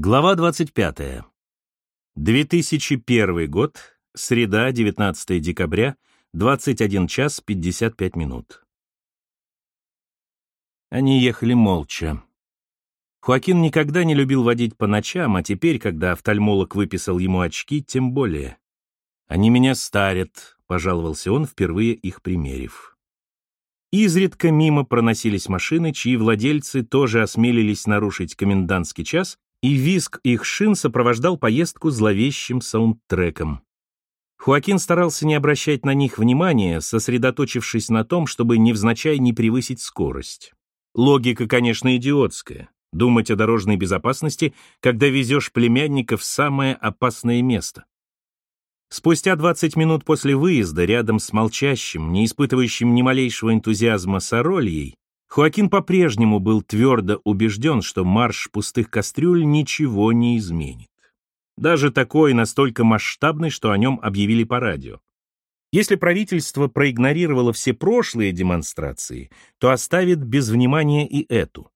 Глава 25. 2001 год, среда, 19 декабря, 21 час 55 минут. Они ехали молча. Хоакин никогда не любил водить по ночам, а теперь, когда офтальмолог выписал ему очки, тем более. «Они меня старят», — пожаловался он, впервые их примерив. Изредка мимо проносились машины, чьи владельцы тоже осмелились нарушить комендантский час и визг их шин сопровождал поездку зловещим саундтреком. Хуакин старался не обращать на них внимания, сосредоточившись на том, чтобы невзначай не превысить скорость. Логика, конечно, идиотская. Думать о дорожной безопасности, когда везешь племянника в самое опасное место. Спустя 20 минут после выезда, рядом с молчащим, не испытывающим ни малейшего энтузиазма Сорольей, Хоакин по-прежнему был твердо убежден, что марш пустых кастрюль ничего не изменит. Даже такой настолько масштабный, что о нем объявили по радио. Если правительство проигнорировало все прошлые демонстрации, то оставит без внимания и эту.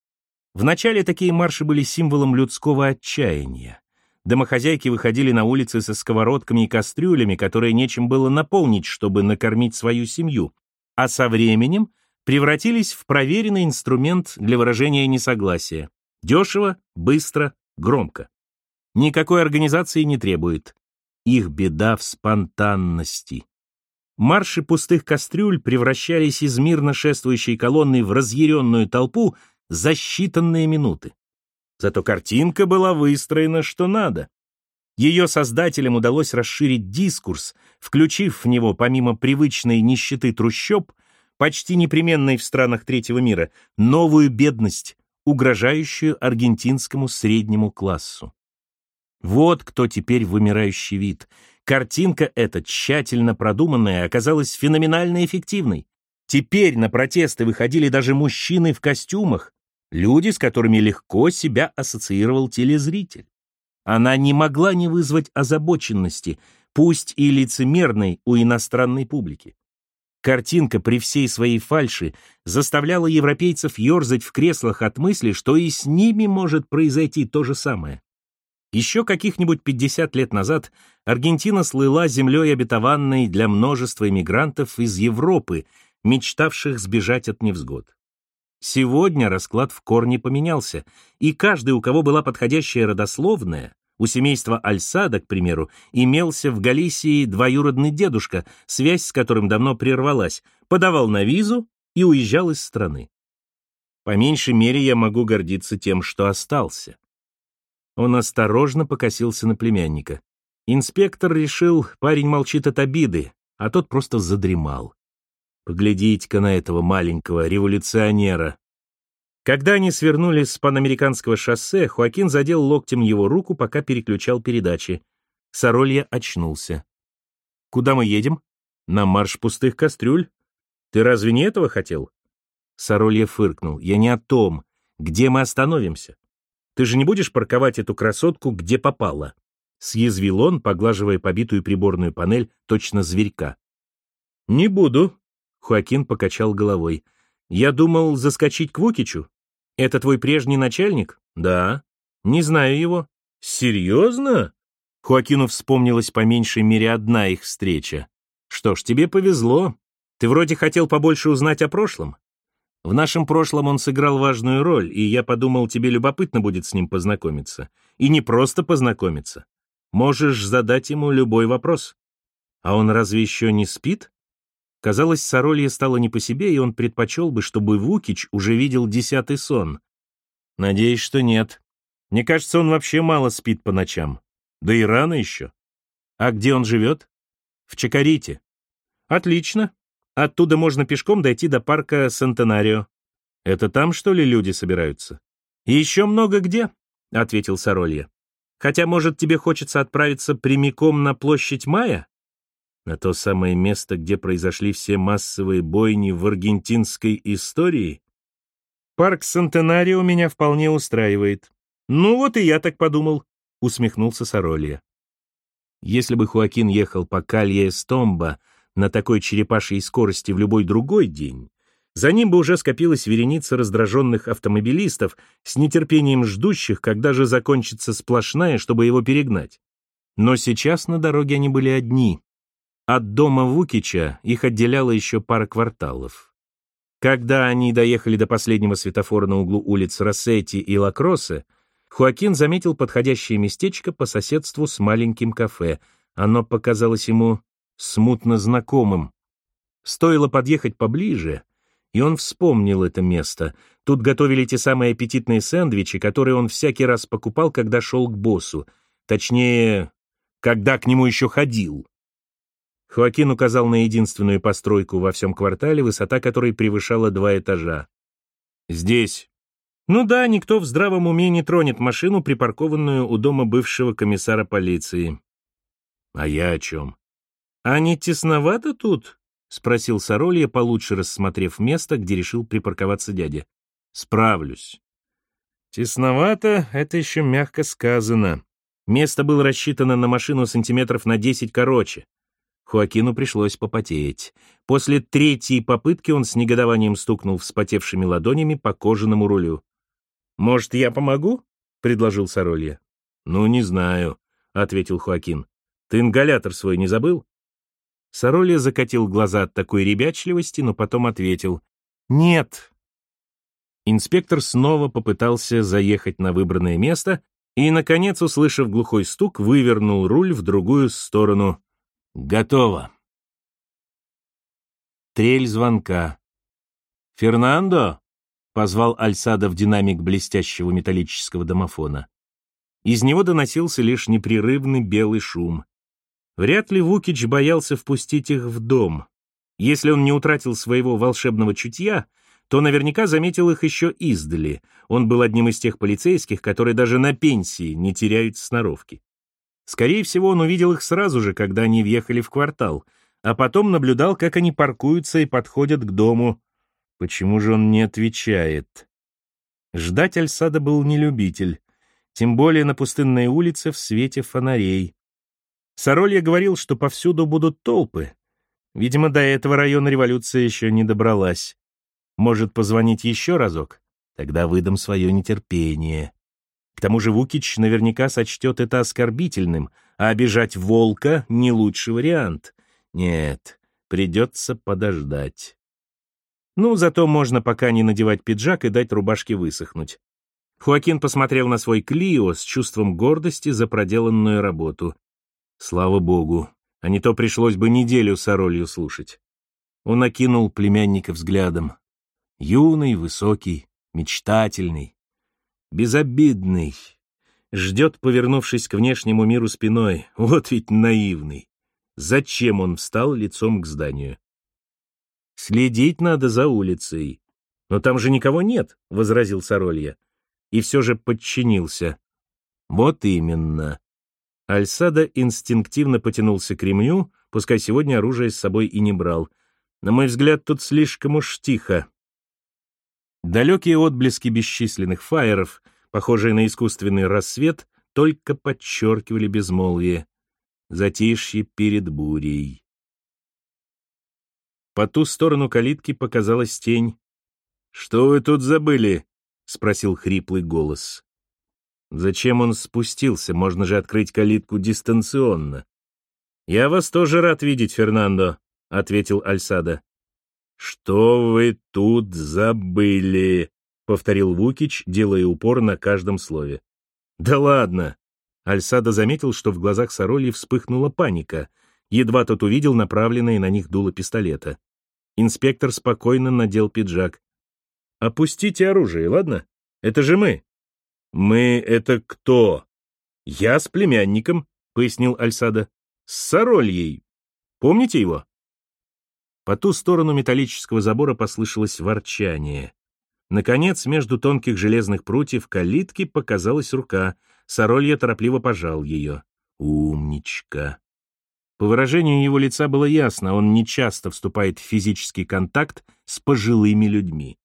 Вначале такие марши были символом людского отчаяния. Домохозяйки выходили на улицы со сковородками и кастрюлями, которые нечем было наполнить, чтобы накормить свою семью. А со временем превратились в проверенный инструмент для выражения несогласия. Дешево, быстро, громко. Никакой организации не требует. Их беда в спонтанности. Марши пустых кастрюль превращались из мирно шествующей колонны в разъяренную толпу за считанные минуты. Зато картинка была выстроена что надо. Ее создателям удалось расширить дискурс, включив в него, помимо привычной нищеты трущоб, почти непременной в странах третьего мира, новую бедность, угрожающую аргентинскому среднему классу. Вот кто теперь вымирающий вид. Картинка эта, тщательно продуманная, оказалась феноменально эффективной. Теперь на протесты выходили даже мужчины в костюмах, люди, с которыми легко себя ассоциировал телезритель. Она не могла не вызвать озабоченности, пусть и лицемерной у иностранной публики. Картинка при всей своей фальши заставляла европейцев ерзать в креслах от мысли, что и с ними может произойти то же самое. Еще каких-нибудь 50 лет назад Аргентина слыла землей обетованной для множества иммигрантов из Европы, мечтавших сбежать от невзгод. Сегодня расклад в корне поменялся, и каждый, у кого была подходящая родословная, у семейства Альсада, к примеру, имелся в Галисии двоюродный дедушка, связь с которым давно прервалась, подавал на визу и уезжал из страны. По меньшей мере я могу гордиться тем, что остался. Он осторожно покосился на племянника. Инспектор решил, парень молчит от обиды, а тот просто задремал. Поглядите-ка на этого маленького революционера. Когда они свернули с панамериканского шоссе, Хуакин задел локтем его руку, пока переключал передачи. Соролья очнулся. «Куда мы едем?» «На марш пустых кастрюль. Ты разве не этого хотел?» Соролья фыркнул. «Я не о том. Где мы остановимся? Ты же не будешь парковать эту красотку, где попало?» Съязвил он, поглаживая побитую приборную панель, точно зверька. «Не буду», — Хуакин покачал головой. «Я думал заскочить к Вукичу. Это твой прежний начальник? Да. Не знаю его. Серьезно? Хуакину вспомнилась по меньшей мере одна их встреча. Что ж, тебе повезло. Ты вроде хотел побольше узнать о прошлом. В нашем прошлом он сыграл важную роль, и я подумал, тебе любопытно будет с ним познакомиться. И не просто познакомиться. Можешь задать ему любой вопрос. А он разве еще не спит? Казалось, Соролье стало не по себе, и он предпочел бы, чтобы Вукич уже видел десятый сон. Надеюсь, что нет. Мне кажется, он вообще мало спит по ночам. Да и рано еще. А где он живет? В Чакарите. Отлично. Оттуда можно пешком дойти до парка Сантенарио. Это там, что ли, люди собираются? Еще много где, — ответил Соролье. Хотя, может, тебе хочется отправиться прямиком на площадь Мая? На то самое место, где произошли все массовые бойни в аргентинской истории? Парк Сантенарио меня вполне устраивает. Ну вот и я так подумал, усмехнулся Соролья. Если бы Хуакин ехал по Калье Стомба на такой черепашьей скорости в любой другой день, За ним бы уже скопилась вереница раздраженных автомобилистов, с нетерпением ждущих, когда же закончится сплошная, чтобы его перегнать. Но сейчас на дороге они были одни. От дома Вукича их отделяло еще пара кварталов. Когда они доехали до последнего светофора на углу улиц Рассетти и Лакросе, Хуакин заметил подходящее местечко по соседству с маленьким кафе. Оно показалось ему смутно знакомым. Стоило подъехать поближе, и он вспомнил это место. Тут готовили те самые аппетитные сэндвичи, которые он всякий раз покупал, когда шел к боссу. Точнее, когда к нему еще ходил. Хоакин указал на единственную постройку во всем квартале, высота которой превышала два этажа. «Здесь». Ну да, никто в здравом уме не тронет машину, припаркованную у дома бывшего комиссара полиции. А я о чем? А не тесновато тут? — спросил Соролья, получше рассмотрев место, где решил припарковаться дядя. «Справлюсь». «Тесновато — это еще мягко сказано. Место было рассчитано на машину сантиметров на десять короче. Хуакину пришлось попотеть. После третьей попытки он с негодованием стукнул вспотевшими ладонями по кожаному рулю. «Может, я помогу?» — предложил Соролья. «Ну, не знаю», — ответил Хуакин. «Ты ингалятор свой не забыл?» Соролья закатил глаза от такой ребячливости, но потом ответил «Нет». Инспектор снова попытался заехать на выбранное место и, наконец, услышав глухой стук, вывернул руль в другую сторону. «Готово». Трель звонка. «Фернандо?» — позвал Альсада в динамик блестящего металлического домофона. Из него доносился лишь непрерывный белый шум. Вряд ли Вукич боялся впустить их в дом. Если он не утратил своего волшебного чутья, то наверняка заметил их еще издали. Он был одним из тех полицейских, которые даже на пенсии не теряют сноровки. Скорее всего, он увидел их сразу же, когда они въехали в квартал, а потом наблюдал, как они паркуются и подходят к дому. Почему же он не отвечает? Ждать Альсада был не любитель, тем более на пустынной улице в свете фонарей. Соролья говорил, что повсюду будут толпы. Видимо, до этого района революция еще не добралась. Может, позвонить еще разок? Тогда выдам свое нетерпение. К тому же Вукич наверняка сочтет это оскорбительным, а обижать волка — не лучший вариант. Нет, придется подождать. Ну, зато можно пока не надевать пиджак и дать рубашке высохнуть. Хуакин посмотрел на свой Клио с чувством гордости за проделанную работу. Слава богу, а не то пришлось бы неделю с Оролью слушать. Он окинул племянника взглядом. Юный, высокий, мечтательный, безобидный. Ждет, повернувшись к внешнему миру спиной. Вот ведь наивный. Зачем он встал лицом к зданию? Следить надо за улицей. Но там же никого нет, — возразил Соролья. И все же подчинился. Вот именно. Альсада инстинктивно потянулся к ремню, пускай сегодня оружие с собой и не брал. На мой взгляд, тут слишком уж тихо. Далекие отблески бесчисленных фаеров, похожие на искусственный рассвет, только подчеркивали безмолвие. Затишье перед бурей. По ту сторону калитки показалась тень. «Что вы тут забыли?» — спросил хриплый голос. Зачем он спустился? Можно же открыть калитку дистанционно. «Я вас тоже рад видеть, Фернандо», — ответил Альсада. «Что вы тут забыли?» — повторил Вукич, делая упор на каждом слове. «Да ладно!» Альсада заметил, что в глазах Сороли вспыхнула паника. Едва тот увидел направленное на них дуло пистолета. Инспектор спокойно надел пиджак. «Опустите оружие, ладно? Это же мы!» «Мы — это кто?» «Я с племянником», — пояснил Альсада. «С Сорольей. Помните его?» По ту сторону металлического забора послышалось ворчание. Наконец, между тонких железных прутьев калитки показалась рука. Соролья торопливо пожал ее. «Умничка!» По выражению его лица было ясно, он нечасто вступает в физический контакт с пожилыми людьми.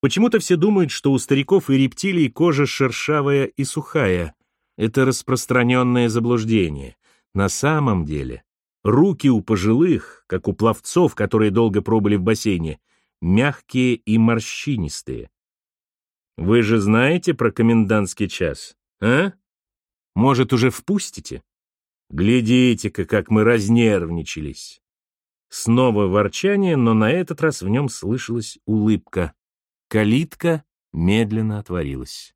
Почему-то все думают, что у стариков и рептилий кожа шершавая и сухая. Это распространенное заблуждение. На самом деле, руки у пожилых, как у пловцов, которые долго пробыли в бассейне, мягкие и морщинистые. Вы же знаете про комендантский час, а? Может, уже впустите? Глядите-ка, как мы разнервничались. Снова ворчание, но на этот раз в нем слышалась улыбка. Калитка медленно отворилась.